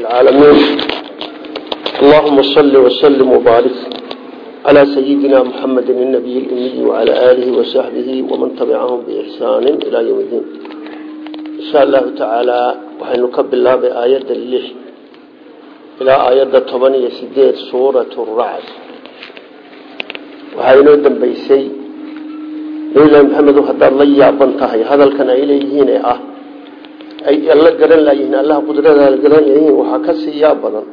العالمين اللهم صل وسلم وبارك على سيدنا محمد النبي الأمي وعلى آله وصحبه ومن تبعهم بإحسان إلى يوم الدين إن شاء الله تعالى وحنكب الله بآية اللح إلى آية طبانية سيدات سورة الرعد وحينو دنبيسي إلى محمد وحد الله يابنتهي هذا كان إليهين أه ay alla garan laayihiin allaha qudrada garan yahiin waxaa ka sii badan.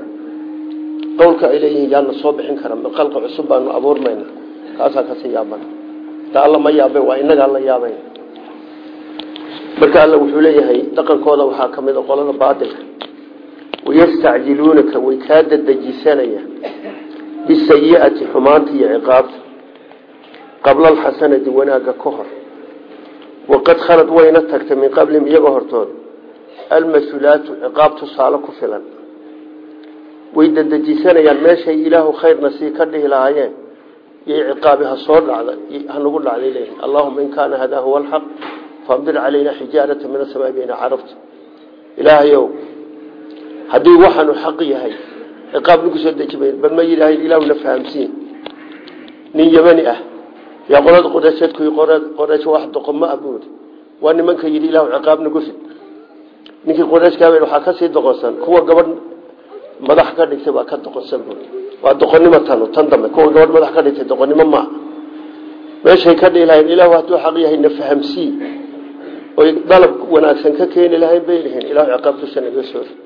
Qowlka ay leeyihiin yaana soo bixin kara qalqa cusub baanu abuurmayna. Kaasaa ka sii yaab badan. Ta alla ma yaabe waa inagaa la yaabay. Marka alla wuxuu leeyahay dhaqankooda waxaa ka mid a qolada baatilka wayastacjiluunaka way kaa dadejisanaya. Bisayi'ati xumaanta iyo ciqaabta. Qabla alxasanati wanaagga ka hor. Waqad khalad wayna tagtay min qablihim iyagoo hortood almas-uulaatu ciqaab tusaale ku filan. Way dadejisanayaan meeshay ilaahu khayrna sii ka dhihi lahaayeen. Yay ciqaabi ha soo dhacda hanagu dhacday allahuma in kaana hadaa huwa alxaq faamdir calayna xijaarata min asamaa bayna carabta. Ilaahayow haddii waxaanu xaq yahay ciqaab nagu soo deji mayn bal ma yidhaahayn ilaahuna fahamsiin. Nin yemani ah yaa qolada qoreeshadkuy qoreesho wax doqoma ah buuri waa nimanka yidhi ilaahu ciqaab nagu rid ninkii qoreeshkaa waxaa ka sii doqonsan kuwa gabadh madax ka dhigtay baa ka doqonsan waa doqonnimo tanu tan dambe kuwa gabadh madax ka dhigtay doqonnimo maa meeshay ka dhihi lahayn ilaahu hadduu xaq yahay na fahamsii oy dalab wanaagsan ka keeni lahayn bay lihiin ilahu ciqaab dusha naga soo rid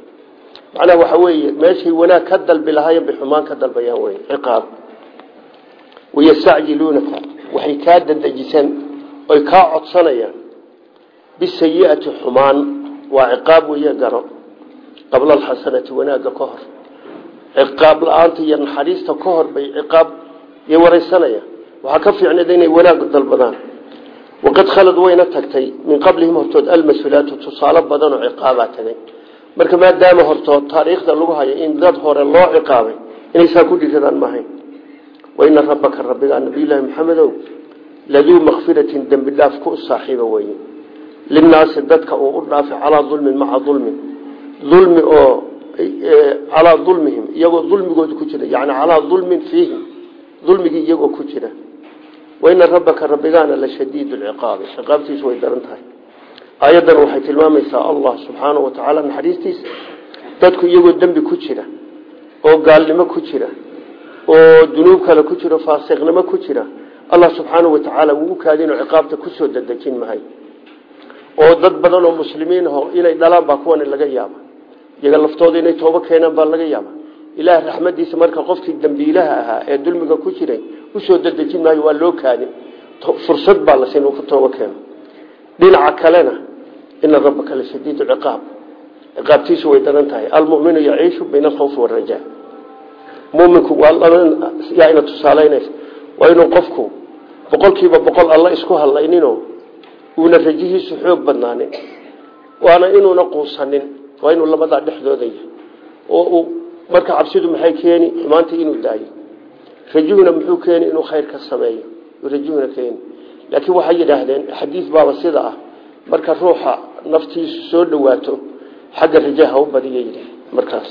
macnaha waxa weeye meeshay wanaag ka dalbi lahaayeen ka dalbayaan wey ciqaab. Wayastacjiluunaka waxay kaa dadejisan oy kaa codsanayaan waa ciqaab weeye garo qabla alxasanati wanaagga ka hor. Ciqaab la'aanta iyo naxariista ka hor bay ciqaab y wareysanayaan waxaa ka fiicneed inay wanaag dalbadaan. Waqad khalad wayna tagtay min qablihim hortood almas-uulaatu tusaale badan oo ciqaabaa tagay. Marka maadaama hortood taariikhda lagu hayo in dad hore loo ciqaabay inaysaa ku dhiradaan maahayn waina rabbaka rabbigaa nabiyulaahi maxamedow laduu linnaasi dadka uu u dhaafay calaa dulmin maca dulmin dulmi oo calaa dulmihim iyagoo dulmigooda ku jira yani calaa dulmin fiihim dulmigii iyagoo ku jira waina rabbaka rabbigaana la shadiid lciqaabi ciqaabtiisu way daran tahay aayaddan waxay tilmaamaysaa allah subxaanau wa tacaala naxariistiisa dadku iyagoo dembi ku jira oo gaalnimo ku jira oo dunuub kale ku jiro faasiqnimo ku jira allah subxaanau watacaala wuu u kaadinoo ciqaabta ku soo dadejin mahay oo dad badan oo muslimiin aho inay dhalaan baa kuwan laga yaaba. Iyaga laftooda inay toobo keenaan baa laga yaaba. Ilaah raxmadiisa marka qofkii dambiilaha ahaa ee dulmiga ku jiray u soo dadejin maayo waa loo kaadin fursad baa la siin uu toobo keeno. Dhinaca kalena ina rabbaka la shadiid ciqaab. Ciqaabtiisu way daran tahay. Almuminu yaciishu bayna alkhawfi waraja muminku waa ina tusaaleynaysa waa inuu qofku boqolkiiba boqol alla isku hadlayninoo uuna rajihiisu xoog badnaanin waana inuuna quusanin waa inuu labadaa dhexdooda yahay oo marka cabsidu maxay keeni xumaanta inuu daayo. Rajuhuna muxuu keeni inuu khayr ka sameeyo rajuhuna keeni. Laakiin waxay yidhaahdeen xadiis baaba sida ah marka ruuxa naftiisu soo dhawaato xagga rajaha u badiya yidhi markaas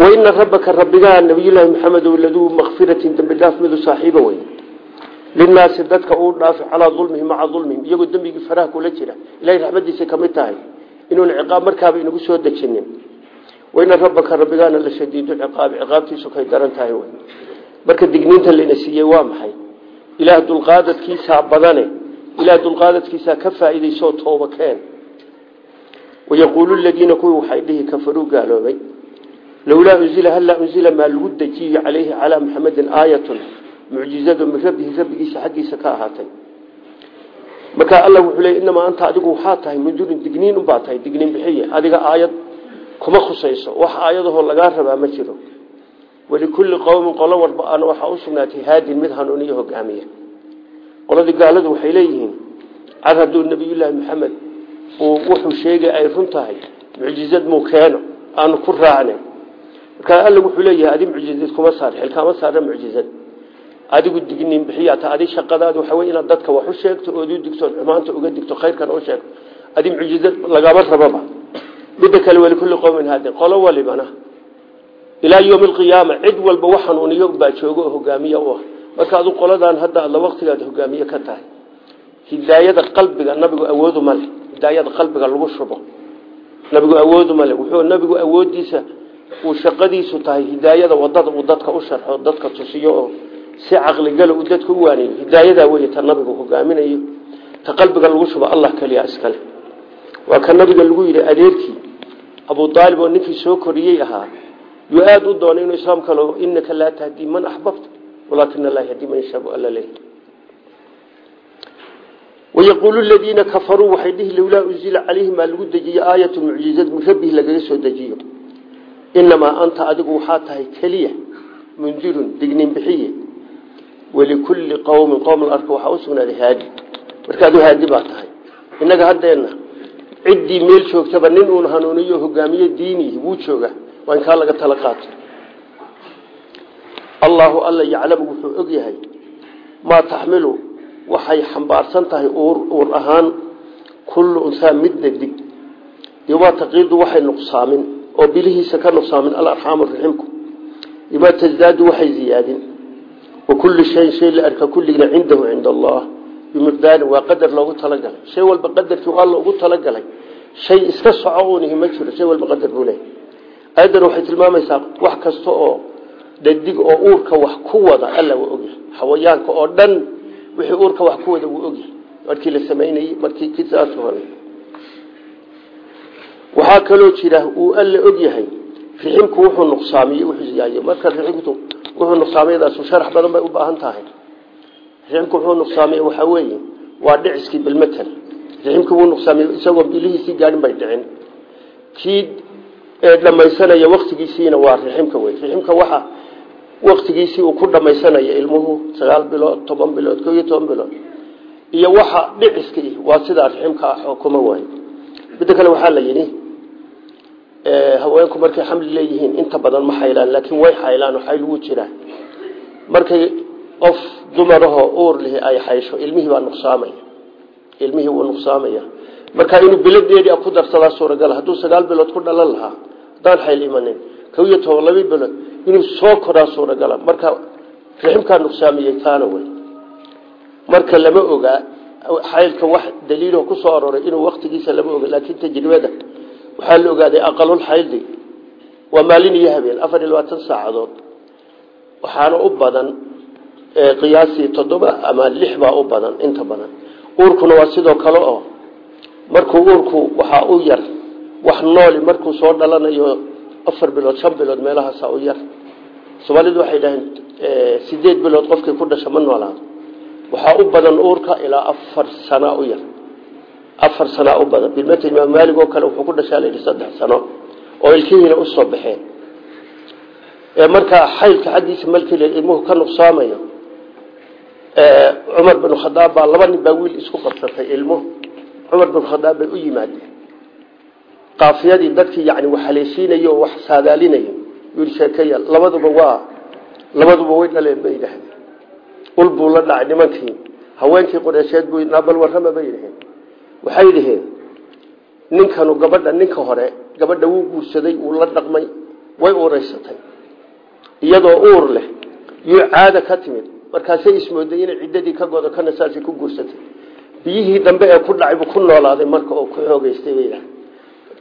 waina rabbaka rabbigaa nabiyulaahi maxamed laduu makfiratin dembi dhaaf midu saaxiiba wey linaasi dadka uu dhaafay calaa dulmihim maca dulmihim iyagoo dembigii faraha kula jira ilahay raxmadiisa ka mid tahay inuuna ciqaab markaaba inagu soo dejinin waina rabbaka rabbigaana la shadiidu ciqaabi ciqaabtiisu kay daran tahay marka digniinta layna siiyey waa maxay ilaah dulqaadadkiisaa badane ilaah dulqaadadkiisaa ka faa'iidaysoo tooba keen wayaquulu ladiina kuwii waxay dhihi kafaruu gaaloobay lowlaa unzila hallaa unzila maa lagu dejiyo calayhi calaa muxamedin aayatun mucjizado min rabbihi rabbigiisa xaggiisa ka ahaatay. Markaa alla wuxuu leey inamaa anta adigu waxaa tahay mundurin digniin unbaa tahay digniin bixiye adiga aayad kuma khusayso wax aayadahoo lagaa rabaa ma jiro. Walikulli qowmin qolo walba ana waxaa u sugnaatay haadin mid hanuuniyo hogaamiya. Qoladii gaaladu waxay leeyihiin car hadduu nabiyullaahi maxamed uu wuxuu sheegay ay run tahay mucjizad aanu ku raacnay. Markaa alla wuxuu leeyahay adi mucjizad kuma saar xilkaama saara mucjizad adigu digniin bixiyaata adi shaqadaadi waxa wey inaad dadka wax sheegto ood u digto xumaanta uga digto khayrkan u sheegto. Adi mucjizad lagama rababa midda kale walikulli qowmin haadin qolo walibana ilaa yowmi alqiyaama cid walba wax hanuuniyo baa jooga oo hogaamiye ah. Marka adu qoladan hadda adla waqtigaad hogaamiye ka tahay. Hidaayada qalbiga nabigu awoodu male hidaayada qalbiga lagu shubo. Nabigu awoodu male wuxuu nabigu awoodiisa uu shaqadiisu tahay hidaayada waddada uu dadka u sharxo dadka tusiyo oo si caqligala uu dadka u waaniyo. Hidaayadaa wey ta nabigu hogaaminayo ta qalbiga lagu shubo allah keliya iskale. Waa ka nabiga lagu yidhi adeerkii abu aalib oo ninkii soo koriyey ahaa yuu aada u doonay inuu islaam kalo inaka laa tahdii man axbabta walaakina allah yahdii man yashaabu alla leh wayaquulu ladiina kafaruu waxay dhihi lowlaa unzila calayhim maa lagu dejiyo aayatu mucjizad min rabbih lagaga soo dejiyo. Inamaa anta adigu waxaa tahay keliya mundirun dignin bixiye walikulli qowmin qowm la arka waxaa u sugnaaday haadi. Marka adu haadi baa tahay. Innaga haddeenna ciddii meel joogtaba nin uun hanuuniyo hogaamiye diinihi wuu jooga. Waa in kaa laga tala qaato. Allaahu alla yaclamu wuxuu og yahay maa taxmilu waxay xambaarsan tahay uur ahaan kullu unsaa midna dig yomaa taqiidu waxay nuqsaamin oo bilihiisa ka nuqsaamin alarxaamu waxay ziyaadin allah. Bimiqdaarin waa qadar loogu talagalay. Shay walba qadarkii alla ugu talagalay. Shay iska soco uunihi ma jiro shay walba qadar buu leehay ayadan waxay tilmaamaysaa wax kasta oo uurka wax ku wada alla waa ogyahay. Xawayaanka oo dhan wixii uurka wax ku wada wuu ogyahay. Markii la samaynayey markii kisaas jira uu ogyahay riximku wuxuu nuqsaamiye wuxuu ziyaaye marka riximku wuxuu nuqsaamiyadaasu sharax badan bay u baahan tahay. Riximku wuxuu nuqsaamiye waxaa weeye waa dhiciskii bilmatal riximkii wuu nuqsaamiye isagoo bilihiisii gaadhin bay dhicin. Kii dhamaysanaya waktigiisiina waa riximka wey riximka waxa waktigiisii uu ku dhamaysanaya ilmuhu sagaal bilood toban bilood ko iyo toban bilood. Iyo waxa dhiciskii waa sidaa riximka ah kuma waayo midda kale waxaa la yidhi haweenku markay xamli leeyihiin inta badan ma xaylaan laakiin way xaylaan oo xayl jiraa markay qof dumarahoo uur lihi ay xaysho ilmihii baa nuqsaamaya. Ilmihii wuu nuqsaamaya. Marka inuu biladeedii ku darsadaa suuragal hadduu sagaal bilood ku dhalan lahaa haddaan xayl imanin. Kow iyo toban bilood inuu soo koraa suuragala marka riximkaa nuqsaamiyey taana wey. Marka lama ogaa xaylka wax daliiloo ku soo aroray inuu waktigiisa lama oga laakiin tajribada waxaa la ogaaday aqalul xayldi waa maalin iyo habeen afar iyo labaatan saacadood. Waxaana u badan qiyaasii toddoba ama lix baa u badan inta badan. Uurkuna waa sidoo kale oo markuu uurku waxaa u yar wax nooli markuu soo dhalanayo afar bilood shan bilood meelahaasa u yar. Soomaalidu waxay dhaheen sideed bilood qofkii ku dhasha ma noolaado waxaa u badan uurka ilaa afar sana u yar afar sana u badan. Bilmata imaam maalig oo kale wuxuu ku dhashaa layidhi saddex sano oo ilkihiina u soo baxeen. Markaa xaylka xaggiisa malkil ilmuhu ka nuqsaamayo cumar bin khadaab baa laba nin baa wiil isku qabsatay ilmo. Cumar bin khadaab bay u yimaadeen. Qaafiyadii dadkii yani wax haleeshiinay wax saadaalinayo yii sheekeya labaduba waa labaduba way dhaleen bay yidhaahdeen. Ul la dhacay nimankii haweenkii qureysheed buu naabal warrama bay yidhaheen waxay dhaheen ninkanu gabadha ninka hore gabadha wuu guursaday wuu la dhaqmay way uuraysatay iyadoo uur leh yuu caada ka timid markaasay ismooday inay ciddadii ka godo kana saasay ku guursatay. Biyihii dambe ee ku dhacay ku noolaaday marka oo ku xoogeystay bay yidhahdeen.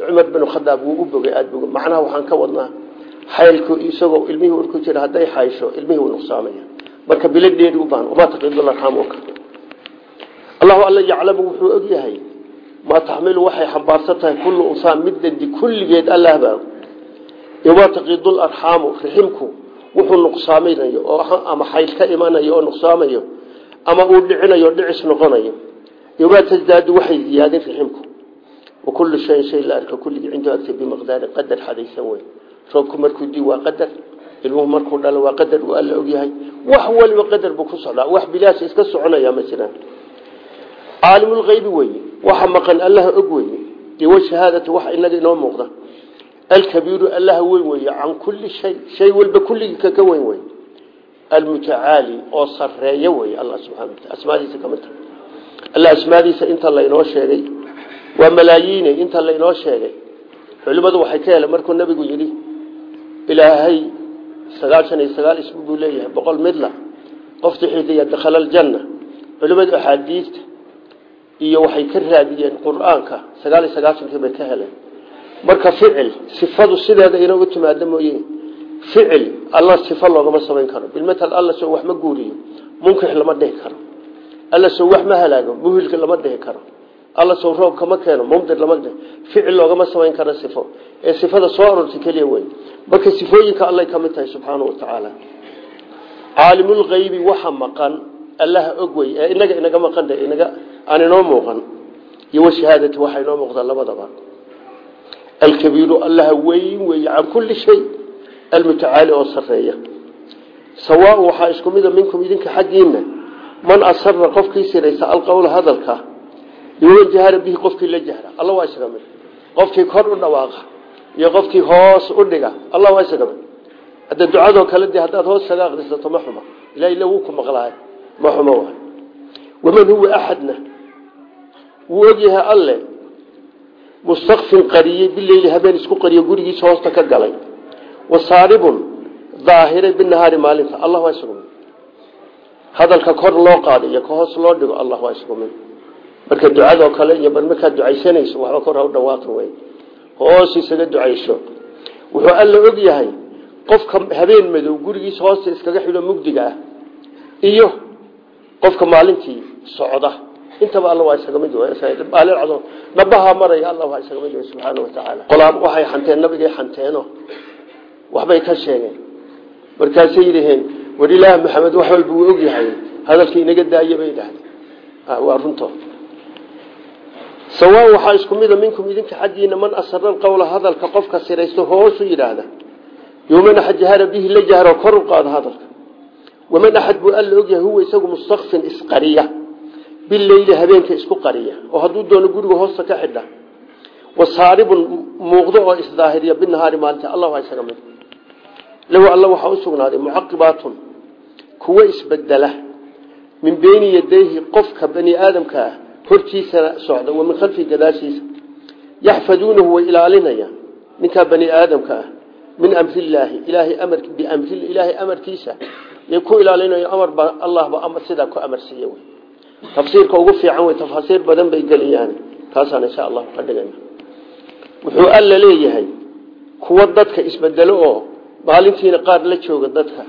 Cumar bin khadaab wuu u bogay aada bog macnaha waxaan ka wadnaa xaylku isagoo ilmihii urku jira hadday xaysho ilmihii wuu nuqsaamaya. Marka biladheedi u baahan wamaa taqiidularaamka allahu alla yaclamu wuxuu og yahay maa taxmilu waxay xambaarsan kullu unsaa middadi kulligeed allah baa yomaa taqiidul arxaamu wuxuu nuqsaaminayo oo ama xayl ka imanayo oo nuqsaamayo ama uu dhicinayo dhicis noqonayo. Yomaa tasdaadu waxay ziyaadin riximku. Wakullu shayin shay la arka kulligii cindahu agta bimiqdaarin qadar xadaysan wey roobku markuu dii waa qadar ilmuhu markuu dhalo waa qadar uu alla ogyahay wax waliba qadar buu ku socdaa wax bilaash iska soconaya ma jiraan caalimulkaybi weye waxa maqan allaha og weye iyo washahaadati waxa inaga inoo muuqda. Alkabiiru allaha weyn weye can kulli shay shay walba kulligii kaka weyn wey almutacaali oo sareeya wey alla subxana wataala asmaadiisa ka mid tahay alla asmaadiisa inta laynoo sheegay waa malaayiine inta laynoo sheegay. Culimadu waxay ka heleen markuu nabigu yidhi ilaahay sagaashan iyo sagaal ismi buu leeyahay boqol midla qofti xidiya dakhala aljanna iyo waxay ka raadiyeen qur'aanka sagaal iyo sagaashankii bay ka heleen. Marka ficil sifadu sideeda inoogu timaado mooye ficil alla sifo loogama samayn karo. Bilmatal alla soo wax ma guuriyo munkix lama dhihi karo. Alla soo wax ma halaago muhilka lama dhihi karo. Alla soo roob kama keeno mumdir lama dhihi ficil loogama samayn karo sifo. Ee sifada soo aroortay keliya wey marka sifooyinka allay ka mid tahay subxaana wa tacaala caalimulkaybi waxa maqan allaha og wey inaga inaga maqan inaga aan inoo muuqan. Iyo washahaadati waxa inoo muuqda labadaba. Alkabiiru allaha weyn weeye can kulli shay. Almutacaali oo sareeya sawaaun waxaa isku mida minkum idinka xaggiina man asara qofkii siraysa alqowla hadalka. Iman jahara bihi qofkii la jahra. Alla waa isaga mid. Qofkii kor u dhawaaqa iyo qofkii hoos u dhiga. Alla waa isaga mid. Hadda ducadoo kale de haddaad hoos kaga aqrisato ma xuma wuu ogyahay alle. Mustakfin qariyey bileyli habeen isku qariyo gurigiisa hoosta ka galay. Wasaaribun daahiray binahaari maalinta. Allah waa isagu mid. Hadalka kor loo qaado iyo ka hoos loo dhigo allah waa isagu mid. Marka ducadoo kale iyo bal ducaysanayso waxba kor u dhawaaqi wey hoos isaga ducayso. Wuxuu alla og yahay qofka habeen madow gurigiisa hoosta iskaga xidho mugdiga ah iyo qofka maalintii socda intaba alla waa isaga mid baalcado dhabaha maraya alla waa isaga mid subxaana watacaala qolaab waxay xanteen nabigay xanteeno waxbay ka sheegeen. Markaasay yidhaheen war ilaah maxamed wax walba wuu og yahay. Hadalkii inaga daaya xaggiina man asara qowla hadalka qofka siraysto hoosu yidhaahda. Yoman axad jahara bihi la jahro kor u qaado hadalka. Waman axad buu alla ogyahay huwa isagu mustakfin isqariya bileyli habeenka isku qariya oo hadduu doono guriga hoosta ka xidha wasaaribun muuqdo oo isdaahiriya binahaari maalinta allah waa isaga mid. Lahu alla waxaa u sugnaaday mucaqibaatun kuwo isbedela min beyni yadayhi qofka bani aadamka ah hortiisana socda wa min khalfihi gadaashiisa yaxfaduunahu way ilaalinayaan ninkaa bani aadamka ah min amrillaahi ilaahay amar biamri ilaahay amarkiisa yay ku ilaalinayo amar ba allahba amar sidaa ku wey tafsiirka ugu fiican wey tafaasiir badan bay geliyaan. Taasaan insha allahu ka dhigana wuxuu alla leeyahay kuwa dadka isbedelo oo maalintiina qaar la jooga dadka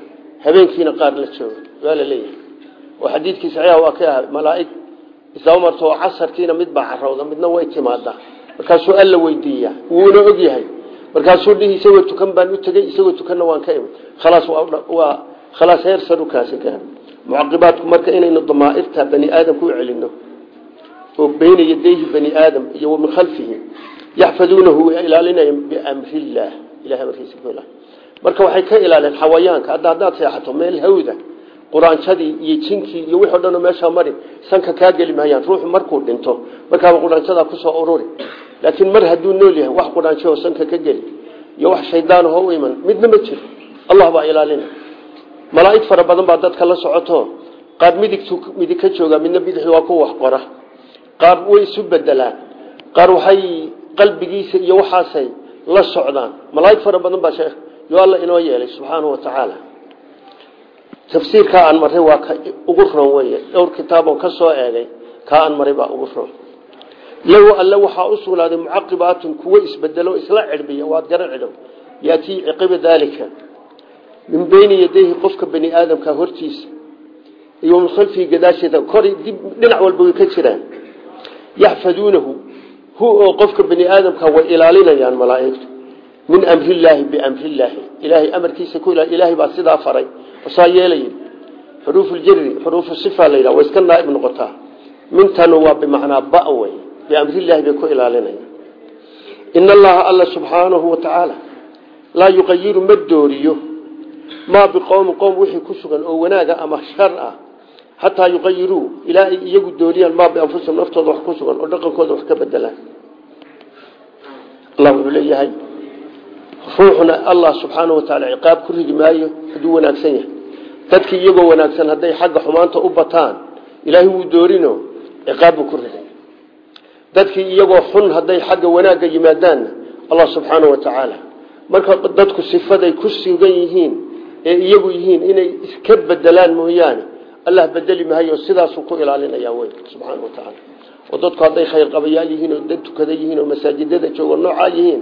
habeenkiina qaar la jooga waa la leeyahay. Oo xadiidkii saxiixa waa ka ahay malaa'ig isdaba marto oo casarkiina mid baa carowda midna way timaadaa markaasuu alla weydiiyaa wuuna og yahay. Markaasuu dhihi isagoo tukan baan u tegey isagoo tukanna waan ka imid khalaas waa mucaqibaadku marka inaynu damaairta bani aadamka u celino oo beyna yadayhi bani aadam iyo wa min khalfihi yaxfaduunahu way ilaalinayaan biamrillaah ilahay amarkiisa ku marka waxay ka ilaaleen xawayaanka hadda haddaad seexato meel hawda quraanjadii iyo jinkii iyo wixii o dhan oo meeshaa mari sanka kaa geli maayaan ruuxu markuu dhinto markaaba quraanjadaa ku soo ururi laakiin mar hadduu nool yahay wax quraanjo oo sanka ka geli iyo wax shaydaanaho u iman midna ma malaa'ig fara badan baa dadka la socoto. Qaar midigtu midig ka jooga midna bidixi waa ku wax qora. Qaar way isu bedelaan qaar waxay qalbigiisa iyo waxaasay la socdaan. Malaa'ig fara badan baa sheekh yo alla inoo yeelay subxaanahu wa tacaala. Tafsiirkaa aan maray waa ka ugu ron weye dhowr kitaabon ka soo eegay kaa aan maray baa ugu ron lahu alle waxaa u sugnaaday kuwo isbedelo isla cirbiya waad garan cidhow yaatii ciqiba daalika min beyni yadayhi qofka bani aadamka hortiisa iyo min khalfihi gadaasheeda kor dib dhinac walba way ka jiraan. Yaxfaduunahu hu oo qofka bani aadamka way ilaalinayaan malaa'igtu. Min amrillaahi biamrillaahi ilaahay amarkiisa ku ilaahay baa sidaa faray saa yeelay xuruufuljari xuruufu sifa la yidhaha way iska naaib noqotaa. Mintanu waa bimacnaa ba wey biamrillaahi bay ku ilaalinayaan maa biqowmi qowm wixii ku sugan oo wanaaga ama shar ah xataa yuqayiruu ilaa ay iyagu dooriyaan maa bianfusihim naftooda wax ku sugan oo dhaqankooda wax ka bedelaan allah wuxuu leeyahay ruuxna allah subxaana wa taala ciqaab ku rigi maayo hadduu wanaagsan yahay. Dadkii iyagoo wanaagsan hadday xagga xumaanta u bataan ilaahay wuu doorino ciqaab buu tacaala marka dadku sifaday ku sugan yihiin ee iyagu yihiin inay iska bedelaan mooyaane. Allah bedeli maayo sidaasuu ku ilaalinaya wey subxaana wa tacaala oo dadku hadday khayr qabayaal yihiin oo dad tukada yihiin oo masaajidada joogo noocaa yihiin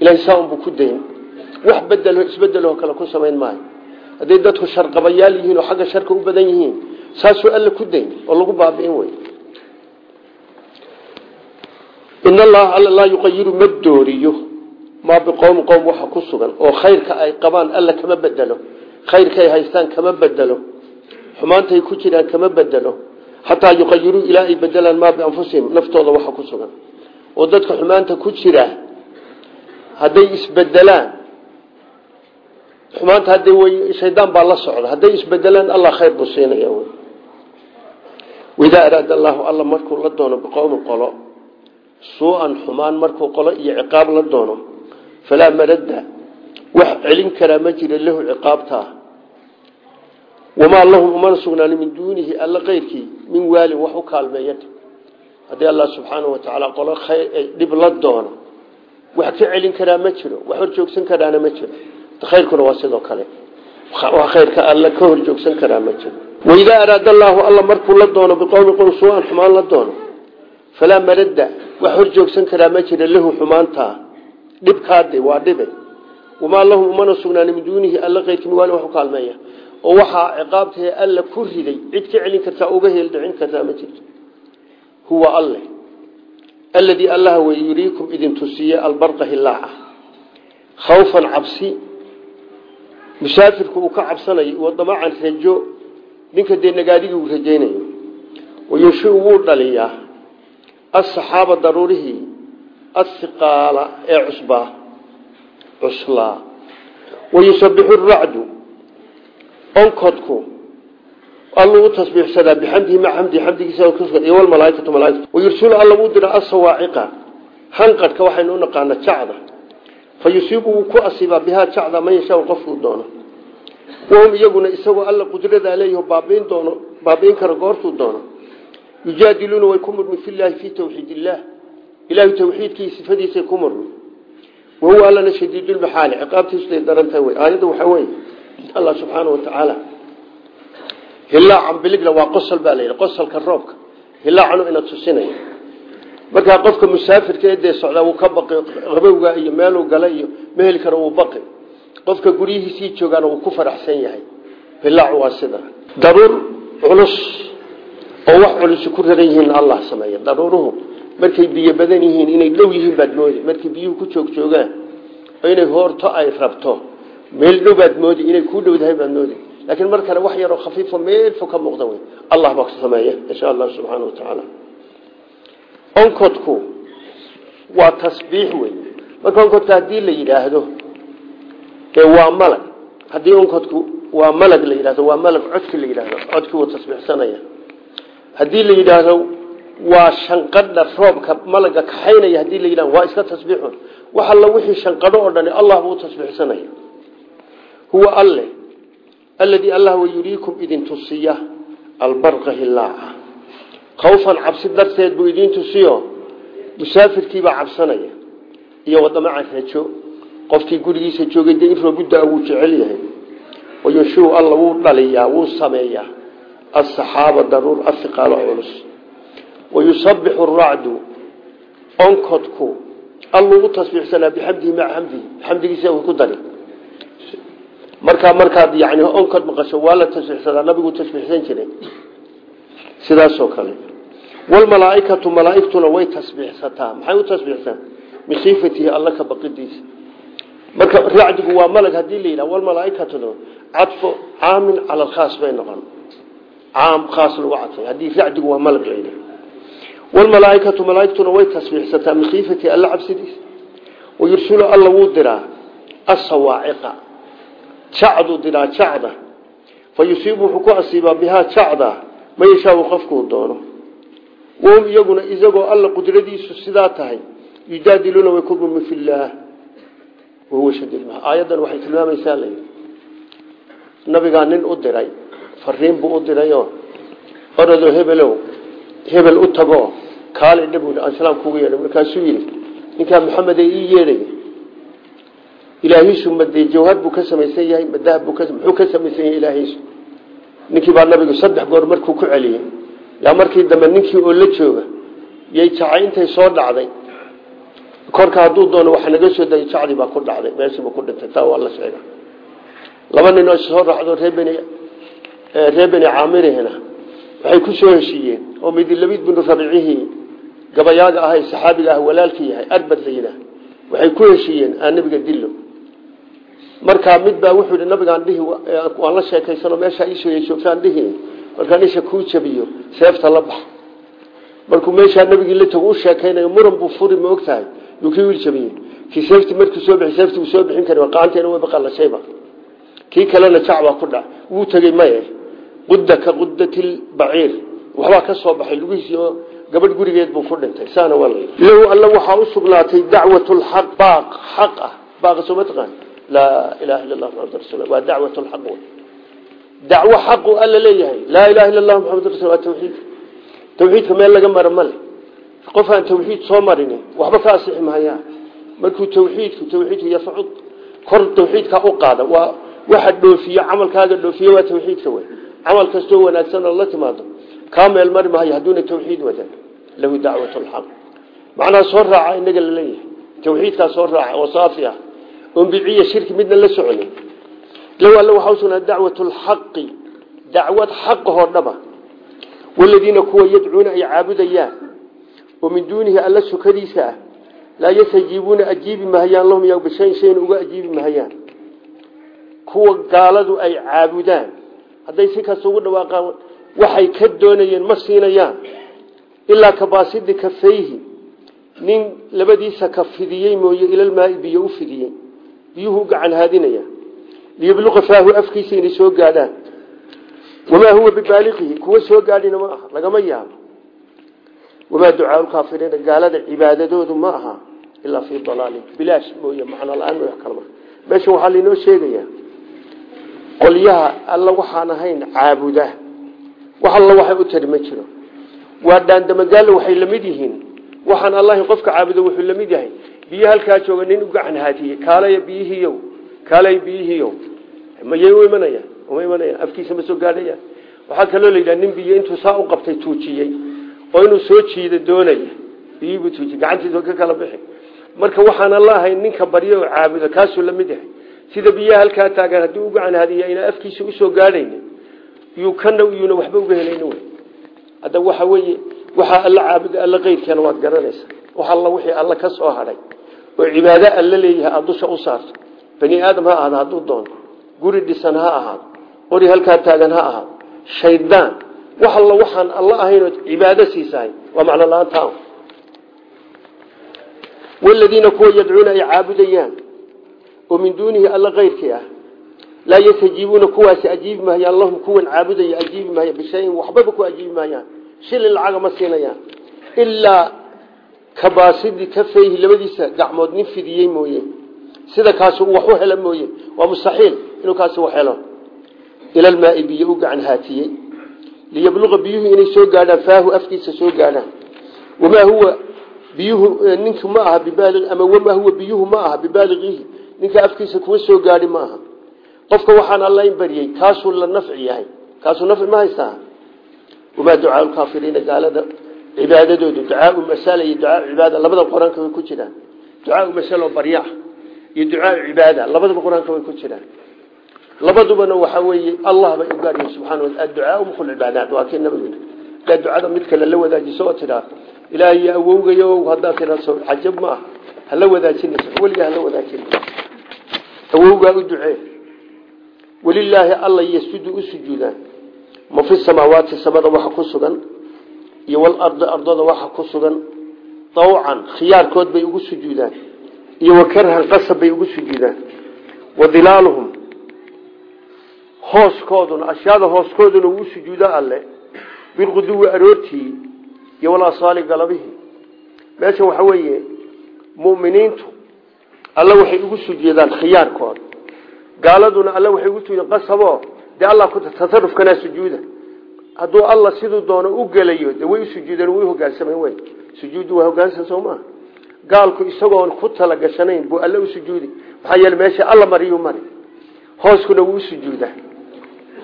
ilahay saaunbuu ku dayn. Wax bedelo isbedeloo kale ku samayn maayo hadday dadku sharqabayaal yihiin oo xagga sharka u badan yihiin saasuu alla ku dayn oo lagu baabi'in wey in allaha alla laa yuqayiru ma dooriyo maa biqowmi qowm waxa ku sugan oo khayrka ay qabaan alla kama bedelo. Khayrkaay haystaan kama bedelo. Xumaantay ku jiraan kama bedelo. Xataa yuqayiruu ilaa ay bedelaan maa bianfusihim naftooda waxa ku sugan. Oo dadka xumaanta ku jira hadday isbedelaan xumaanta hadda shaydaan baa la socda. Hadday isbedelaan allah khayr buu siinaya waidaa araada allaahu alla markuu la doono biqowmin qolo suu-an falaa maradda wax celin karaa ma jira lahu ciqaabtaa wamaa lahum umana sugnaan min duunihi alla keyrkii min waalin wax u kaalmeeya haddii allah subxaanau watacaala qolo dhib la doono wax ka celin karaa ma jiro wax horjoogsan karaana ma jiro khayrkuna waa sidoo kale khayrka alla ka horjoogsan karaa ma jiro waidaa araada allaahu alla dhibkaade waa dhibe. Wamaa lahum umana sugnaani min duunihi alla keyrkii min wax u kaalmeeya. Oo waxaa ciqaabtae alla ku riday cid ka celin kartaa uga heeldhicin kartaa ma jirto. Huwa alle. Alladii allaha wey yuriikum idin tusiye albarqa hilaaca khawfan cabsi. Musaafirku ka cabsanayo wadamacan rajo ninka dee nagaadigii uu rajaynayo. Wayushiu wuu dhaliyaa. Asaxaaba daruurihii asiqaala ee cusbaa cuslaa wayusabixu racdu onkodku alluu u tasbiixsadaa bixamdihi maca xamdihi xamdigiisa walmalaaikatu malaaikatu wayursulu alla wuu dira asawaaciqa hanqadhka waxaynu u naqaana jacda fa yusiibu wuu ku asiibaa bihaa jacda man yashaa qofkuu doono wahum iyaguna isagoo alla qudradaa leeyaho baabiin doono baabiin karo goortuu doono yujaadiluuna way ku murmi filaahi fii tawxiid illaah ilaahay tawxiidkii sifadiisay ku murmi wahuwa allana shadiidulmaxaali ciqaabtiisuday darantahay wey aayadda waxaa weye allah subxaana watacaala hilaacan biligna waa qosol baa la yidhi. Qosolka roobka. Hilaacanu ina tusinaya markaa qofka musaafirka ee dee socdaa wuu ka baqi qabowga iyo meeluu gala iyo ma heli karo wuu baqi. Qofka guryihiisii joogaana wuu ku faraxsan yahay. Hilaacu waa markay biyo badan yihiin inay dhow yihiin baad moodi markay biyuhu ku joog joogaan oo inay hoorto ay rabto. Meel dhow baad moodi inay kuu dhowdahay baad moodi laakiin mar kale wax yaroo khafiifo meel fog ka muuqda wey allah baa sameeya insha allah subxaana wa tacaala onkodku waa tasbiix wey marka onkodka haddii la yidhaahdo ee waa malag. Haddii onkodku waa malag la yidhahdo waa malag codki la yidhahdo codkii wuu tasbiixsanaya haddii la yidhaahdo waa shanqadha roobka malaga kaxaynaya haddii la yidhahdo waa iska tasbiixun. Wax alla wixii shanqadho oo dhani allah buu tasbiixsanaya. Huwa alle alladii allah wa yuriikum idin tusiya albarqa hilaaca khawfan cabsi darteed buu idiin tusiyo musaafirkiibaa cabsanaya. Iyo wadamacan rajo qofkii gurigiisa joogay dee in roobuddaa wuu jecel yahay. Wayunshiu alla wuu dhaliyaa wuu sameeyaa. Asaxaaba daruur ahiqaalo culus wayusabixu racdu onkodku alluu u tasbiixsanaa bixamdihi maca xamdihi xamdigiisa ku dari markaa markaad yani onkod maqasho waa la tasbiixsadaa nabiguu tasbiixsan jiray sidaasoo kale walmalaaikatu malaaigtuna way tasbiixsataa maxay u tasbiixsan min khiifatihi alla ka baqidiisa marka racdigu waa malag haddii la yidhah walmalaaikatuna cadfo caamin cala alkhaas bay noqon caam khaas lagu cadfay haddii racdigu waa malag la yidhah walmalaaikatu malaaigtuna way tasbiixsataa min khiifatihi alla cabsidiisa. Wayursulu alla wuu diraa asawaaciqa jacdu diraa jacda. Fa yusiibu wuxuu ku asiibaa bihaa jacda man yashaau qofkuu doono. Wahum iyaguna isagoo alla qudradiisu sidaa tahay yujaadiluuna way ku murmi fillaah wahuwa shadiid aayaddan waxay tilmaamaysaa l nabigaa nin u diray fariin buu hebel u tagoo kaali dhabu aan salaam kugu yeedhay. Markaasuu yidhi ninkaa maxamed ee ii yeedhay. Ilaahiisu madee jawhar buu ka samaysan yahay madahab buu muxuu ka samaysan yahay ilaahiisu? Ninkii baa nabigu saddex goor markuu ku celiyey. Yaa markii dambe ninkii oo la jooga yay jacay soo dhacday. Korka hadduu doono waxa naga soo dayay jacdii baa ku dhacday meeshiiba ku dhintay. Taa waa la sheega laba nin oo soo raacdo reer beni reer beni caamirihina waxay ku soo heshiiyeen oo midilabid binu rabicihii gabayaaga ah ee saxaabiga ah walaalka yahay arbad la waxay ku heshiiyeen aan nabiga dillo. Markaa mid baa wuxuu yidhi nabigaan dhihi waan la sheekaysano meeshaa iisoo yeeshooftaan dhihi. Markaan isha kuu jabiyo seefta la bax. Markuu meeshaa nabigii la tago u muran buu furi ma og tahay wiil jabiye kii seefti markuu soo bixi seefti uu soo bixin kari qaanteena way baqalashayba kii kalena jacbaa ku dhac. Wuu tegey maye qudda ka lbaciir waxbaa ka soo baxay lugihiisii gabadh gurigeed buu ku saana waa lahu alla waxaa u sugnaatay dacwatu lxaq baaq xaq ah. Baaqa soo ilaha illa allah maxamad rasul waa dacwat lxaq dacwo alla leeyahay. Laa ilaha illa allah maxamad rasul waa tawxiid. Laga male qof aan tawxiid soo marin waxba ka asixi mahaya markuu tawxiidku tawxiidku yafcud kor tawxiidka u qaada waa waxa dhoofiyo camalkaaga dhoofiyo waa tawxiidka wey camal kastoo wanaagsan oo la timaado kaa meel mari maayo hadduuna tawxiid wadan lahu dacwat lxaq macnaha soo raaca inaga la leeyahay tawxiidkaa soo raaca oo saafi ah oon biciya shirki midna la soconin low alle waxaa usugnaa dacwat lxaqi dacwad xaqahoo dhaba waladiina kuwa yadcuuna ay caabudayaan oo min duunihi alla sukadiisa ah laa yastajiibuuna ajiibi mahayaan lahum hadday si kasta ugu dhawaaqaan waxay ka doonayeen ma siinayaan. Ilaa kabaasidi kafayhi nin labadiisa ka fidiyey mooye ilalmaai biyo u fidiyey. Biyuhu gacan haadinaya. Liyabluqa faahu afkiisa inay soo gaadhaan. Wamaa huwa bibaaliqihi kuwa soo gaadhina ma aha lagama yaabo. Wamaa ducaau lkaafiriina gaalada cibaadadoodu ma aha ilaa fii dalaalin. Bilaash mooye macno la'aan mooye kalma meeshan waxaa lainoo sheegayaa qolyaha alla waxaan ahayn caabuda. Wax alla waxay u tari ma jiro. Waa dhaandamagaalo waxay la mid yihiin. Waxaan allahin qofka caabudo wuxuu la yahay. Biyo halkaa jooga nin u gacan haatiyey kaalaya biyihiiyow kaalay biyihiiyow mayay u imanayaan uma afkiisa ma soo gaadhaya? Waxaa kaloo la yidhaha nin biyo intuu saa u qabtay tuujiyey. Oo inuu soo jiida doonaya. Biyihibuu tuujiy gacantiisa ka kala bixi marka waxaan alla ninka baryo oo caabudo kaasuu la yahay sida biyaha halkaa taagan haddii u gacan haadiya inaa afkiisa u soo gaadhayn yuu kana yuuna waxba uga helayni wey hadda waxa weeye waxaa alla caabuda alla keyrkeena waad garanaysa wax alla wixii alla ka soo hadhay oo cibaado alla leeyahay dusha u saarto. Bani aadam ha ahaado hadduu doono guri dhisan ha ahaado. Qori halkaa taagan ha ahaado. Shaydaan. Wax alla waxaan alla ahayn ood cibaado siisahay waa macno la'aanta. Waladiina kuwa yadcuuna oo min duunihi alla keyrkii ah. Laa yastajiibuuna kuwaasi ajiibi mahayaan lahum kuwan caabudaya ajiibi mahaya bishayin waxbaba ku ajiibi mahayaan shilin lacaga ma siinayaan. Ilaa kabaasidi kafayhi labadiisa gacmood nin fidiyey mooye. Sida kaasi wax u hela mooye. Waa mustaxiil inuu kaasi wax helo. Ilalmaai biyo u gacan haatiyey. Liyabluqa biyuhu inay soo gaadhaan faahu afkiisa soo gaadhaan. Wamaa huwa biyuhu ninku ma aha bibaali ama wamaa huwa ninka afkiisa kuwa soo gaadhi ma aha qofka waxaan alla in bariyey kaasuu la nafci yahay. Kaasuu nafci ma haystaa wamaa ducaau lkaafiriina gaalada cibaadadoodu ducaau masala iyo ducaau cibaada labada qur'aanka way ku jiraan. Ducaau masalo barya iyo ducaau cibaada labadaba qur'aanka ku jiraan. Labadubana waxaa weeye allah bay u gaaryihin subxana wa adducaau mukul cibaadaat waa kii nabigu daa ducada mid kale la wadaajiso oo tidhaa ilaahay awowgayo haddaad tidhaaso cajab ma hala wadaajinayso weligaa hala wadaajinayso awowgaa u ducee. Welilaahi alla yasjudu u sujuudaan ma fi samaawaati samada waxa ku sugan iyo walardi ardada waxa ku sugan. Dawcan khiyaarkood bay ugu sujuudaan iyo wakarhan qasab bay ugu sujuudaan. Wa dilaaluhum hooskooduna ashyaada hooskooduna wuu sujuuda alle. Bilquduwi aroortii iyo walasaali galabihii meesha waxa weeye muminiintu alle waxay ugu sujuudaan khiyaarkood. Gaaladuna alle waxay ugu sujuudaan qasabo. Dee allah ku tasarufkana sujuuda. Hadduu alla siduu doono u gelayo dee way u way hogaansameen wey sujuuddu waa hogaansan soo gaalku isagoon ku talagashanayn buu alle u sujuudi. Maxaa yeele meesha alla mariyuu mari. Hooskuna wuu usujuuda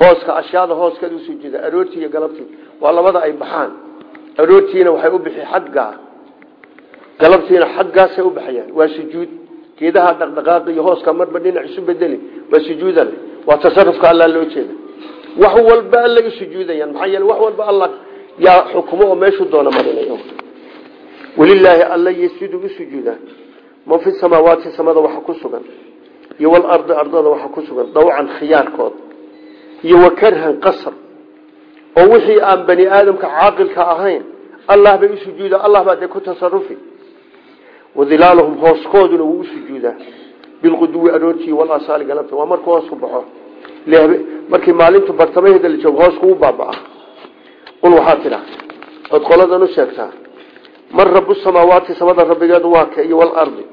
hooska ashyaada hooskeeda usujuuda aroortii iyo galabtii. Waa labada ay baxaan. Aroortiina waxay u bixi xaggaa galabtiina xaggaasay u baxayaan. Waa sujuud geedaha dhaqdhaqaaqi iyo hooska marba dhinac isu bedeli waa sujuudan. Waa tasarufka alla loo jeeda. Wax walba alla u sujuudayaan maxaa yeele wax walba alla yaa xukumo oo meeshuu doona marinayo. Walilaahi alla yasjudu u sujuudaa man fi samaawaati samada waxa ku sugan iyo walardi ardada waxa ku sugan dawcan khiyaarkood iyo wakarhan qasar oo wixii aan bani aadamka caaqilka ahayn allah bay u sujuuda allah baa dee ku tasarufi wadilaaluhum hooskooduna wuu u sujuudaa bilquduwi aroortii walasaali galabta waa markuu hoosku baxo. Markii maalintu bartamaheeda la joogo hoosku u baabaa qul waxaa tidha ood qoladan u sheegtaa man rabu samaawaati samada rabbigeedu waa ka iyo walardi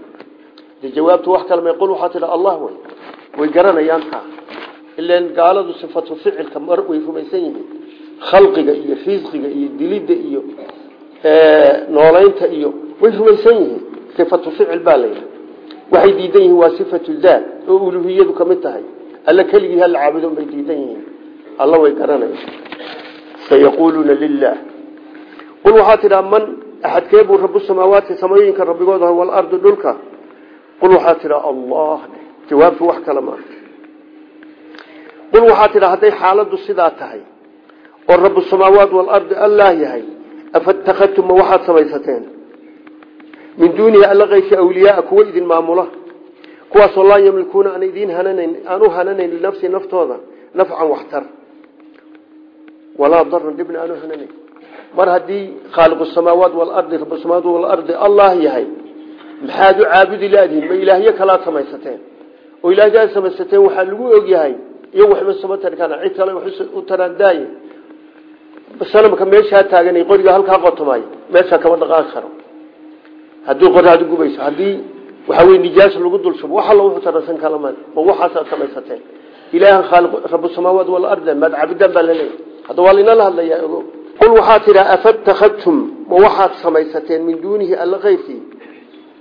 de jawaabtu wax kale may qul waxaa tidha allah wey way garanayaan taa ilan gaaladu sifatu ficilka mar way rumaysan yihiin. Khalqiga iyo risqiga iyo dilidda iyo noolaynta iyo way rumaysan yihiin sifatu ficil baa layidhi waxay diidan yihiin waa sifatu daat oo uluhiyadu ka mid tahay. Alla keligii hala caabudo bay diidan yihiin. Alla way garanaya sayaquuluuna lilah qul waxaa tidhaa man axadkee buu rabu samaawaati samooyinka rabbigooda walardi dhulka? Qul waxaa tidhaa allah jawaabtu wax kale maa qul waxaa tidhaa hadday xaaladu sidaa tahay oo rabu samaawaat waalardi allah yahay afatakadtum ma waxaad samaysateen min duunihi alla kaysa awliyaaa kuwa idin maamula kuwaasoo laa yamlikuuna aan idin hananayn aan u hananayn linafsi naftooda nafcan waxtar. Walaa daran dhibna aan u hananayn. Mar haddii khaaliqu samaawaat waalardi rabu samaawaat waalardi allah yahay maxaad u caabudi laadihin ma ilaahyo kalaad samaysateen oo ilaahyaad samaysateen waxaa lagu ogyahay iyo waxba sama tari karaan cid kale wax u taraan daaye. Sanamka meeshaa taagan qoriga halkaa qotomay meesha kama dhaqaaqi karo haddii qori aad gubayso haddii waxa wey nijaas lagu dul shubo wax alla wuxuu taransan kala ma ma waxaasaad samaysateen ilaahan khaaliq rabu samaawaat waalardi maad caabudaan baa laleeyahy hadda waa lainala hadlayaa ogo. Qul waxaa tidhaa afatakadtum ma waxaad samaysateen min duunihi alla keyrkii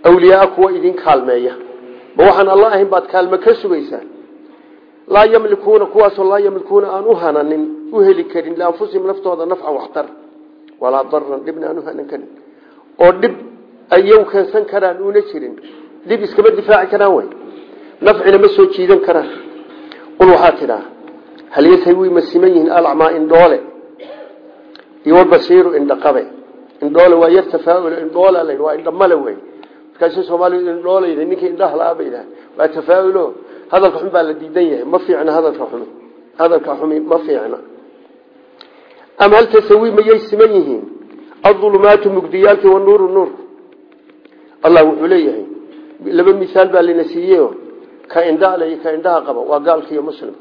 awliyaaa kuwa idin kaalmeeya. Ma waxaan alla ahayn baad kaalme ka sugaysaa laa yamlikuuna kuwaasoo laa yamlikuuna aan u hananin u heli karin lianfusihim naftooda nafcan waxtar. Walaa daran dhibna aan u hanan karin. Oo dhib ayaw keensan karaan uuna jirin dhib iskama difaaci karaan wey nafcina ma soo jiidan karaan qul waxaa tidhaa hal yasawi ma siman yihiin alacmaa indhoole iyo walbasiiru indhaqabe indhoole waa yar tafaaul indhoole la waa indhamale wey markaas soomaalidu indhoolayda ninkii indhaha la-a ba yidhaha waa tafaaul hadalka xun baa la diidan yahay ma fiicna hadalka xumi hadalka xumi ma fiicna ama hal tasawi mayay siman yihiin adulumaatu mugdiyaalki wanuuru nuur allah wuxuu leeyahay laba misaal baa siiyeyo ka indhaale ka indhaha qaba waa gaalka iyo muslimka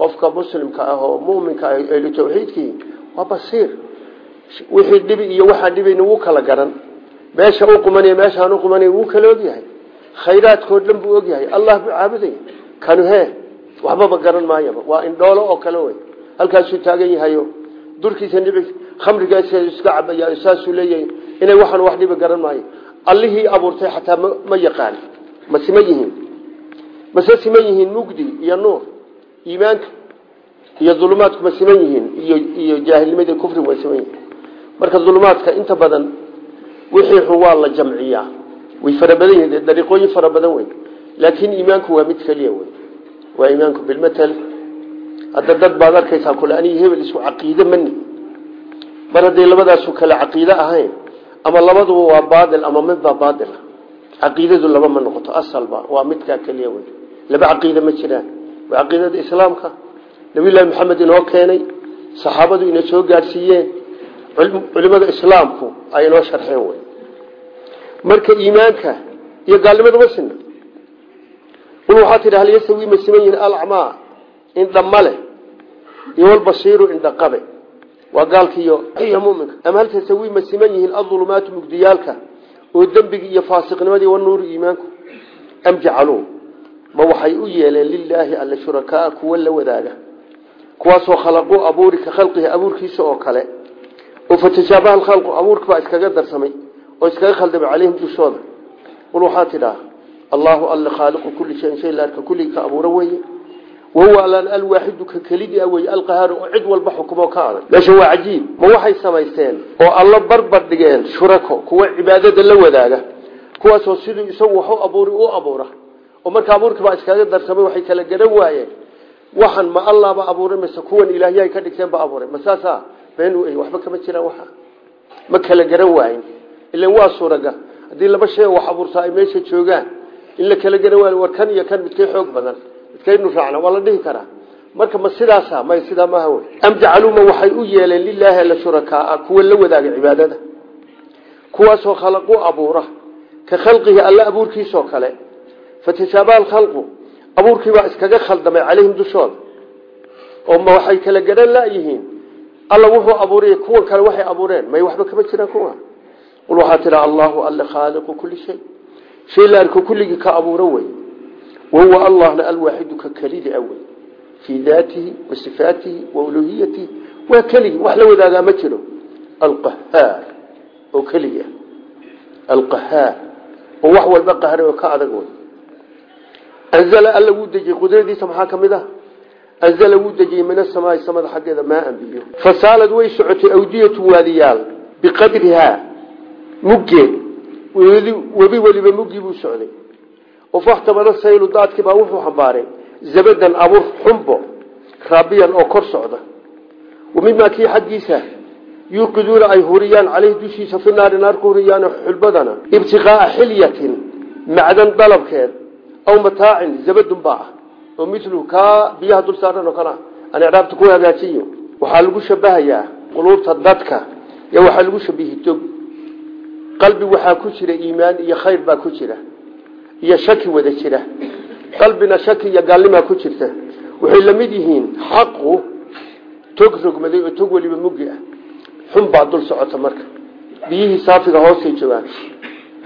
qofka muslimka ah oo muminka ah ehlu tawxiidkii waa basiir. Wixii dhibi iyo waxaan dhibayna wuu kala garan. Meesha u qumanay meeshaan u qumanay wuu kala ogyahay khayraadkoo dhan buu ogyahay allah buu caabudaya kanu hee waxbaba garan maayaba. Waa indhoolo oo kale wey. Halkaasuu taagan yahayo durkiisa dhibi khamrigaas iska cabaya saasuu leeyahay. Inay waxaan wax dhibi garan maayo allihii abuurtay xataa ma yaqaan ma siman yihiin. Mase siman yihiin mugdi iyo nuur iimaanka iyo dulumaadku ma siman yihiin iyo jaahilnimada kufri way siman yihiin. Marka dulumaadka inta badan wixii xun waa la jamciyaa. Way fara badan yihiin dariiqooyin fara badan wey laakiin iimaanku waa mid keliya wey waa iimaanku bilmatal. Hadda dad baad arkaysaa kule aniga hebel ama labaduba waa baail ama midbaa baail caqiidadu laba ma noqoto asalba waa midkaa keliya wey. Laba caqiide ma jiraan. Waa caqiidada islaamka. Nabiyullaahi maxamed inoo keenay saxaabadu ina soo gaadhsiiyeen culimada islaamku ay inoo sharxeen wey. Marka iimaanka iyo gaalnimadu ma sina qul waxaa tidhi hal yasawi ma siman yihiin alacmaa? Indhama leh iyo walbasiiru indhaqabe waa gaalkiiyo iyo muminka ama hal tasawi ma siman yihiin adulumaatu mugdiyaalka oo dembigii iyo faasiqnimadii wanuuru iimaanku? Am jacaluu? Ma waxay u yeeleen lilaahi alla shurakaa kuwa la wadaaga. Kuwaasoo khalaquu abuuri ka khalqihi abuurkiisa oo kale. Oo fatashaabaha alkhalqu abuurka baa iskaga darsamay oo iskaga khaldamay calayhim dushooda. Qul waxaa tidhaa allahu alle khaaliqu kulli shayin shay la wahuwa allaan alwaaxidu ka kelidii a weye alqahaaru oo cid walba xukumo ka adag meesha waa cajiib ma waxay samaysteen oo alla barbar dhigeen shurako kuwa cibaadada la wadaaga kuwaasoo siduu isagu waxu abuuri u abuura oo marka abuurkiibaa iskaga darsamay waxay kala garan waayeen waxan ma allaaba abuuray mase kuwan ilaahyahay ka dhigteen ba abuuray ma saasaa been waxba kama jiraan waxa ma kala garan waayin ilan waa suuraga haddii laba shay wax abuurtaa ay badan midkaynu raacna waa la dhihi karaa. Marka ma sidaasa may sidaa maaha wey am jacaluma waxay u yeeleen lilaahi alla shurakaaa kuwa la wadaaga cibaadada. Kuwaasoo khalaqu abuura. Ka khalqihi alla abuurkiisoo kale. Fatashaabaa alkhalqu abuurkiibaa iskaga khaldamay calayhim dushooda oo ma waxay kala garan layihiin alla wuxuu abuuray kuwan kale waxay abuureen. May waxba kama jiraan kuwa qul waxaa tidha allahu alle khaaliqu kulli shay. Shay la arko ka abuura wey wahuwa allahna alwaaxidu ka kelidi a wey fii daatihi wa sifaatihi wa uluhiyatihi waa keligii wax la wadaagaa ma jiro alqahaar oo keligi ah alqahaar oo wax walba qahray oo ka adag wey anzala alla wuu dejiyey qudradiisa maxaa ka mid ah anzala wuu dejiyey min oo faxtamala saylu daadkii baa wuxuu xambaaray. Zabadan abur xumbo raabiyan oo kor socda. Wa mimaa kii xaggiisa yuuqiduuna ay huriyaan caleyhi dushiisa fi naari naar ku huriyaan xulbadana. Ibtiqaaa xilyatin macdan dalabkeed aw mataacin zabadun baa ah. Oo milu kaa biyaha dul saaran oo kale aan icraabta ku hagaajiyo waxaa lagu shabahayaa quluubta dadka y waxaa lagu shabihi dog qalbi waxaa iyo shaki wada jira. Qalbina shaki iyo gaalnimaa ku jirta. Waxay la mid yihiin xaqu tog rogmaday tog weliba muggi ah. Xun baa dul socota marka. Biyihii saafiga hoosay joogaan.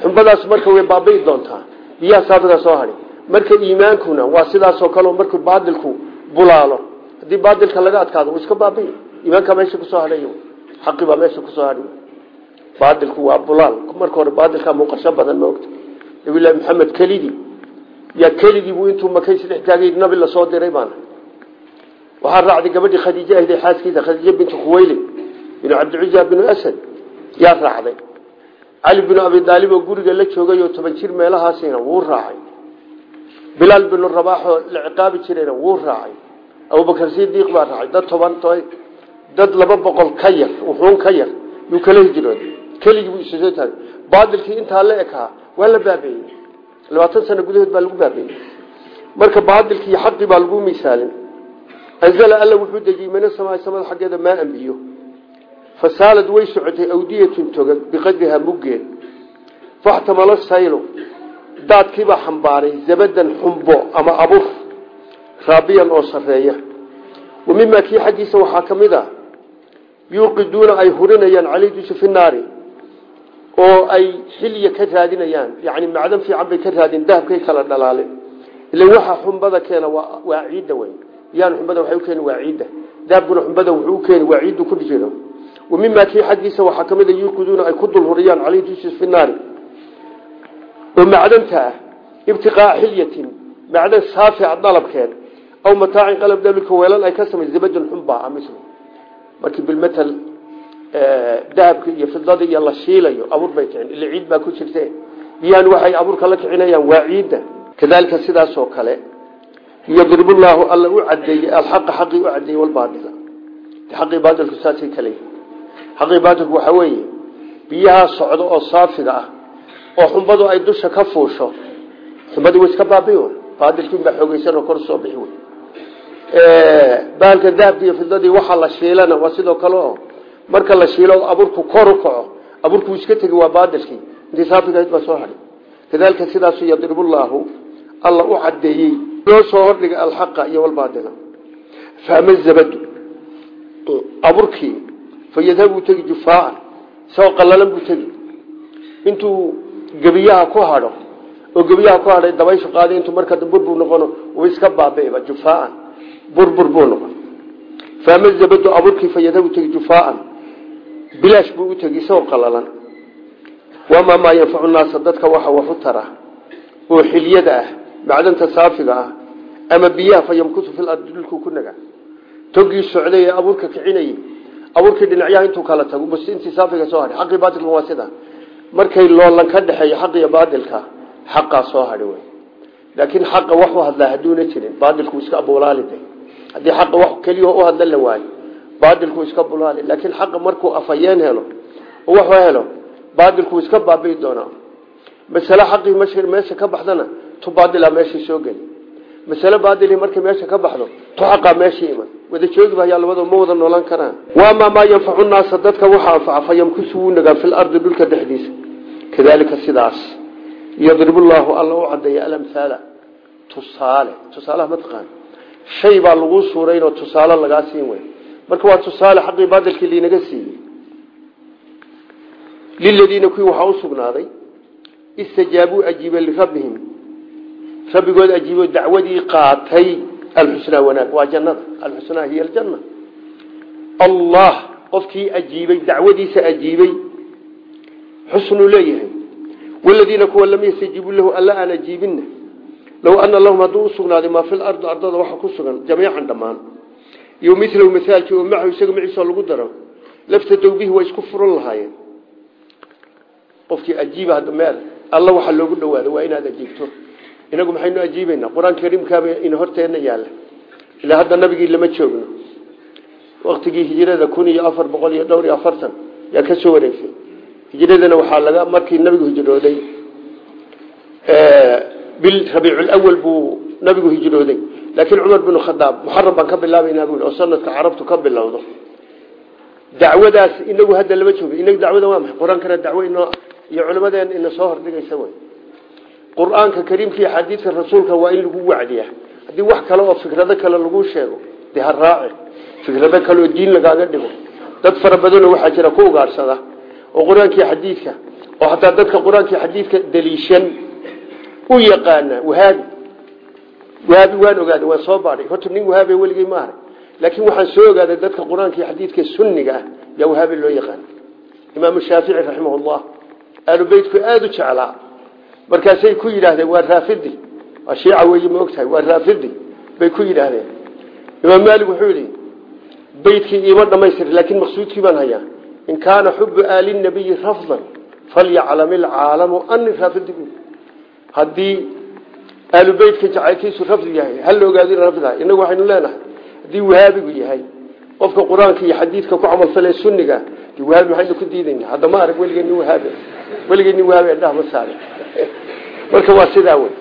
Xunbadaas marka way baabi'i doontaa. Biyaha saafiga soo hadhi marka iimaankuna waa sidaasoo kaleo markuu baadilku bulaalo. Haddii baadilka laga adkaado iska baabi'i iimaankaa meesha ku soo hadhay xaqi baa meesha ku soo hadhi baadilku waa bulaal. Marka hore baadilkaa muuqasho badan maogta nabilahi maxamed kelidii yaa kelidiibu intuu makay sadhex taagay nabi la soo diray baana. Waxaa raacday gabadhii khadiije ahday xaaskiisa khadiije bintu khuwaylid binu cabdicuza binu asad. Yaa raacday. Cali binu abi daalib oo guriga la joogay oo toban jir meelahaasina wuu raacay. Bilaal binu rabaaxoo la ciqaabi jirayna wuu raacay. Abubakar sidiiq baa raacay dad toban dad laba boqol ka yar wuxuun ka yar yuu kala hijrooday. Keligii buu isusoo taagay baadilkii intaa la ekaa waa la baabeeyey labaatan sano gudahood baa lagu baabeeyey marka baadilkii xaqii baa lagu misaalin. Anzala alla wuxuu dejiyey mina samaa samada xaggeeda maaan biyo fasaalad way socotay awdiyatun togag biqadrihaa muggeed. Faxtamala saylo daadkiibaa xambaaray zabadan xumbo ama abur raabiyan oo sareeya wa mimaa kii xaggiisa waxaa ka mid a yuuqiduuna ay hurinayaan caley fi naari oo ay xilya ka raadinayaan. Yani macdan fiican bay ka raadin dahabkay kala dhalaaleen ila waxa xumbada keena waa ciidda wey yaan xumbada waxay u keeni waa ciidda. Dahabkuna xumbada wuxuu u keeni waa ciiddu ku dhijeedo wa mimaa kii xaggiisa waxaa ka mid a yuuqiduuna ay ku dul huriyaan caleyhi dusha fi naari oo macdanta ah ibtiqaa xilyatin macdan saafica dalabkeed aw mataacin qalab dalika weelal ay ka samay zabadan xunbaa mis markii bilmatal dahabka iyo fidada iyo la shiilayo abuur bay kicin. Ila ciid baa ku jirte biyaan waxay abuurka la kicinayaan waa ciidda. Kadalika sidaasoo kale yadribu llaahu alla u cadeeyey alxaqa xaqii u cadeeyey walbaadila xaqii baadilku saasay kale xaqii baadilku waxaa weeye biyaha socdo oo saafiga ah oo xumbadu ay dusha ka fuusho xumbadii way iska baabi baadilkiinbaa xoogeysan oo kor soo bixi bahalka dahabka iyo fidadii waxaa la shiilana waa sidoo kale oo marka la shiilo abuurku kor u kaco. Abuurku iska tegi waa baadilkii intii saafigahayd baa soo hadhay kadalika sidaasu yadribu llaahu alla u cadeeyey loo soo hordhigay alxaqa iyo walbaadila fahma zabadu. Abuurkii fa yadhabuu tegi jufaaan isagoo qallalan buu tegi. Intuu gebiyaha ku hadho oo gebiyaha ku hadhay dabayshu qaaday intuu marka burbur noqono uu iska baabi'iba jufaaan burbur buu noqon. Faama zabadu abuurkii fa yadhabu tegi jufaaan bilaash buu u tegi isagoo qallalan. Wamaa maa yanfacu naasa dadka waxa wax u tara oo xilyada ah macdanta saafiga ah ama biyaha fa yamkutu fil ardi dhulkuu ku naga. Togii socday ee abuurka kicinayay abuurkii dhinacyaha intuu kala tago markay loolan ka dhexeeyo xaq iyo baatilka xaqaa soo hadhay wey. Laakiin xaqa wax hadlaa hadduuna jirin baatilku iska abulaaliday haddii xaqa wax keliya u hadla la waayo baatilku iska bulaali laakiin xaqa markuu afayeen helo oo wax helo baatilku iska baabi'i doonaa. Masale xaqii meesha ka baxdana tu baadila meeshii soo geli. Masale baadili markay meesha ka baxdo tu xaqaa meeshii iman. Wada joogi bayaa labadoo ma wada noolan karaan. Waamaa maa yanfacu naasa dadka waxa anfaca fa yamkusu wuu nagaa fil ardi dhulka dhexdiisa. Kadaalika sidaas yadribu llaahu alla u cadeeya alamhaala tusaale tusaalaha mataqaan shay baa lagu suuraynoo tusaale lagaa siin wey marka waa tusaale xaqii baadilkii liinaga siiyey. Liladiina kuwii waxaa u sugnaaday istajaabuu ajiiba lirabbihim. Rabbigood ajiibo dacwadii qaatay alxusnaa wanaag. Waa jannada. Alxusnaa hiya aljanna. Allah qofkii ajiibay dacwadiisa ajiibay xusnuu leeyahay. Waladiina kuwa lam yastajiibuu lahu alla aan ajiibinna. Low ana lahum hadduu usugnaaday maa fil ardi ardada waxa ku sugan jamiican dhammaan iyo milahu masaalkii oo macahu isaga maciisa lagu daro laftadow bihi waa isku furan lahaayeen. Qofkii ajiiba meel alla waxaa loogu dhawaado waa inaad ajiibto. Inagu maxaynu ajiibaynaa qur'aanka kariimkaaba ina horteenna yaalla. Ilaa hadda nabigii lama joogno. Waktigii hijirada kun iyo afar boqol iyo dhowr iyo afartan yaa ka soo wareegsay hijiradana waxaa laga markii nabigu hijrooday bil rabiiculawal buu nabigu hijrooday laakiin cumar binu khadaab muxaram baan ka bilaabaynaa buu oo sanadka carabtu ka bilowdo dacwadaas inagu hadda lama joogo inagu dacwada waa maxay qur'aankana dacwo inoo iyo culimadeen ina soo hordhigaysa wey qur'aanka kariimka iyo xadiidka rasuulka waa in lagu wacdiya haddii wax kale oo fikrado kale lagu sheego dee ha raaci fikrado kale oo diin lagaaga dhigo dad fara badanoo waxaa jira ku ugaadhsada oo qur'aankii xadiidka oo hataa dadka qur'aankii xadiidka wahaabi waan ogaaday waan soo baadhay. Horta nin wahaabi weligey ma arag laakiin waxaan soo ogaaday dadka qur'aankii xadiidka sunniga ah yaa wahaabi loo yaqaana imaamu shaafici raximahullah aalu beytku aada u jeclaa. Markaasay ku yidhaahdeen waa raafidi. Waa shiica weeye ma ogtahay waa raafidi. Bay ku yidhaahdeen. Imaam maalik wuxuu yidhi beytkii iima dhamaystir laakiin maqsuudkii baan hayaa. In kaana xubu aali nabiyi rafdan falyaclam ilcaalamu ani raafidi. Bu haddii aalu beytka jacaylkiisu rafdi yahay. Hala ogaado in rafdaha inagu waxaynu leenahay. Haddii wahaabigu yahay qofka qur'aanka iyo xadiidka ku camalfale sunniga de wahaabi maxaynu ku diidayna hadda ma arag weligee nin wahaabi. Weligee nin wahaabi indhaha ma saare. Marka waa sidaa wey.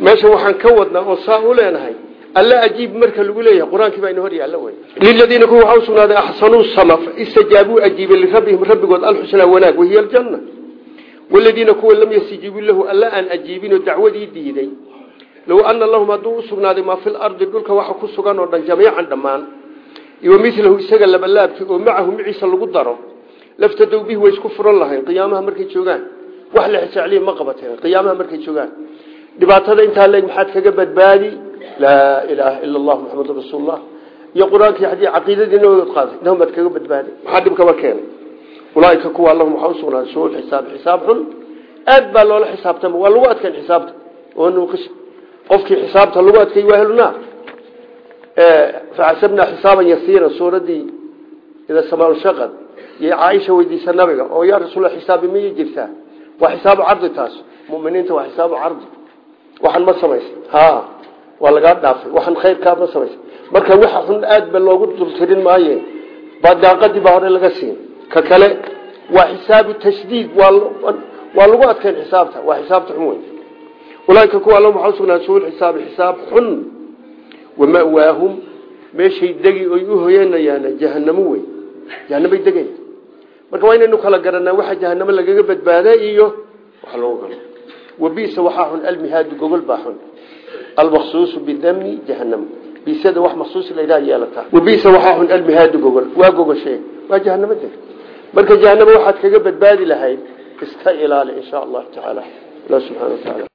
Meesha waxaan ka wadnaa oo saa u leenahay alla ajiib marka lagu leeyahay qur'aankii baa ina hor yaalla wey. Liladiina kuwa waxaa usugnaaday axsanuu sama istajaabuu ajiiba lirabbihim rabbigood alxusnaa wanaag wahiya aljanna waladiina kuwa lam yastajiibuu lahu alla aan ajiibinoo dacwadii diiday. Low ana lahum hadduu usugnaaday maa fi lardi dhulka waxa ku sugan oo dhan jamiican dhammaan. Iyo milahu isaga labalaabkii oo macahu maciisa lagu daro laftadow bihi way isku furan lahayn qiyaamaha markay joogaan. Wax la xisacliya ma qabateen qiyaamaha markay joogaan. Dhibaatada intaa leeg maxaad kaga badbaadi? Laa ilaaha ila allah muxamadu rasuulullah. Iyo qur'aankii caqiidadii nabadood qaaday ulaaika kuwa lahum waxaa usugnaaday suu xisaab xisaab xun. Aad baa loola xisaabtama waa lagu adkayn xisaabta. Nuuqis qofkii xisaabta lagu adkay waa helunaa faxasabnaa xisaaban yasiira suuradii ida samaanushaqad iyo caaisha weydiisa nabiga oo yaa rasuul xisaabi miyay jirtaa? Waa xisaabu cardi taas. Muminiinta waa xisaabu cardi. Waxaan ma samaysa ha waa lagaa dhaafay. Waxaan khayrkaa ma samaysa marka waxa xun aad ba loogu dultirin maaye. Badaaqadii baa hore laga siin ka kale waa xisaabu tashdiid waa lagu adkayn xisaabta waa xisaabta xun wey ulaaika kuwa alla waxaa usugnaa suul xisaabi xisaab xun. Wamawaahum meeshay degi oy u hoyanayaan jahanamo wey jahanamay degaya marka waa inaynu kala garanaa waxa jahanamo lagaga badbaada iyo wax loogu galo. Wabisa waxaa xun almihaadu gogol baa xun. Almaqsuusu bidami jahanam bisada wax maqsuus layidhaha yeelataa wabisa waxaa xun almihaadu gogol. Waa gogoshe waa jahanamo deg marka jahanamo waxaad kaga badbaadi lahayd iska ilaali insha allahu tacaala. Allah subxana wa taala